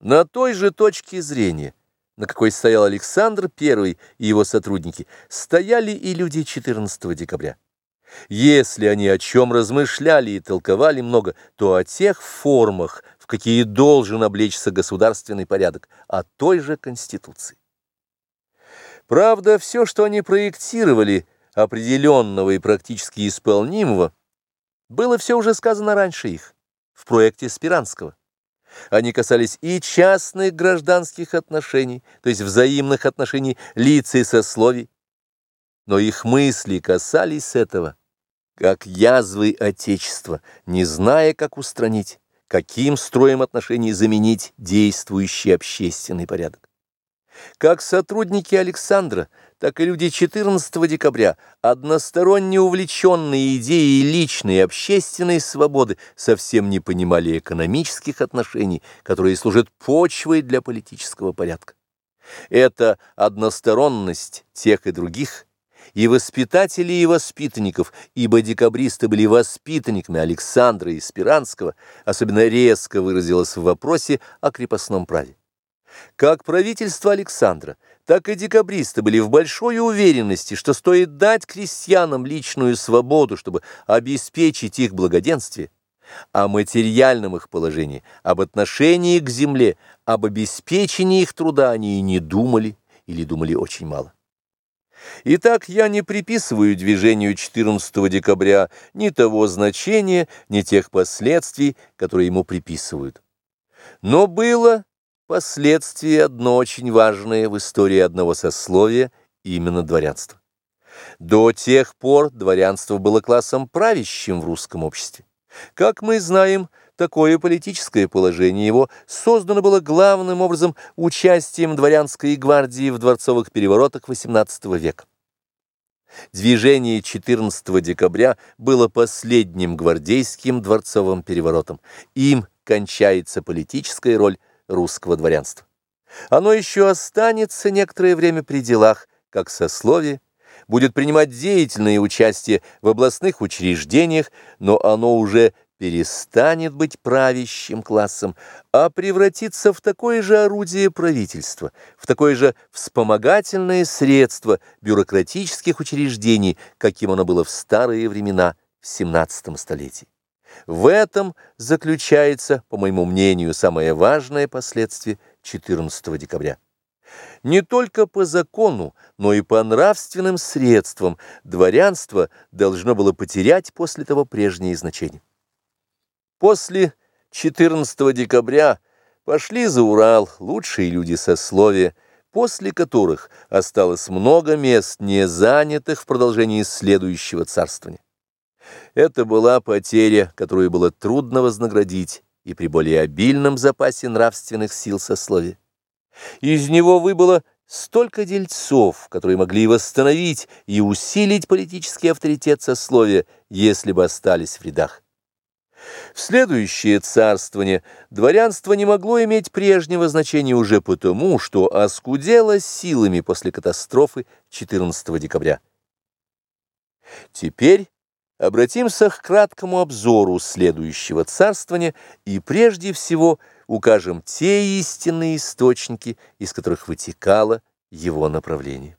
На той же точке зрения, на какой стоял Александр I и его сотрудники, стояли и люди 14 декабря. Если они о чем размышляли и толковали много, то о тех формах, в какие должен облечься государственный порядок, о той же Конституции. Правда, все, что они проектировали, определенного и практически исполнимого, было все уже сказано раньше их, в проекте Спиранского. Они касались и частных гражданских отношений, то есть взаимных отношений лиц и сословий, но их мысли касались этого, как язвы Отечества, не зная, как устранить, каким строем отношений заменить действующий общественный порядок. Как сотрудники Александра, так и люди 14 декабря, односторонне увлеченные идеей личной и общественной свободы, совсем не понимали экономических отношений, которые служат почвой для политического порядка. Эта односторонность тех и других – и воспитателей, и воспитанников, ибо декабристы были воспитанниками Александра и Спиранского, особенно резко выразилась в вопросе о крепостном праве. Как правительство Александра, так и декабристы были в большой уверенности, что стоит дать крестьянам личную свободу, чтобы обеспечить их благоденствие, о материальном их положении, об отношении к земле, об обеспечении их труда они и не думали или думали очень мало. Итак, я не приписываю движению 14 декабря ни того значения, ни тех последствий, которые ему приписывают. Но было Последствие одно очень важное в истории одного сословия, именно дворянства. До тех пор дворянство было классом правящим в русском обществе. Как мы знаем, такое политическое положение его создано было главным образом участием дворянской гвардии в дворцовых переворотах XVIII века. Движение 14 декабря было последним гвардейским дворцовым переворотом. Им кончается политическая роль русского дворянства. Оно еще останется некоторое время при делах, как сословие, будет принимать деятельное участие в областных учреждениях, но оно уже перестанет быть правящим классом, а превратится в такое же орудие правительства, в такое же вспомогательное средство бюрократических учреждений, каким оно было в старые времена, в 17 столетии. В этом заключается, по моему мнению, самое важное последствие 14 декабря. Не только по закону, но и по нравственным средствам дворянство должно было потерять после того прежнее значение. После 14 декабря пошли за Урал лучшие люди сословия, после которых осталось много мест, не занятых в продолжении следующего царствования. Это была потеря, которую было трудно вознаградить и при более обильном запасе нравственных сил сословия. Из него выбыло столько дельцов, которые могли восстановить и усилить политический авторитет сословия, если бы остались в рядах. В следующее царствование дворянство не могло иметь прежнего значения уже потому, что оскудело силами после катастрофы 14 декабря. Теперь Обратимся к краткому обзору следующего царствования и прежде всего укажем те истинные источники, из которых вытекало его направление.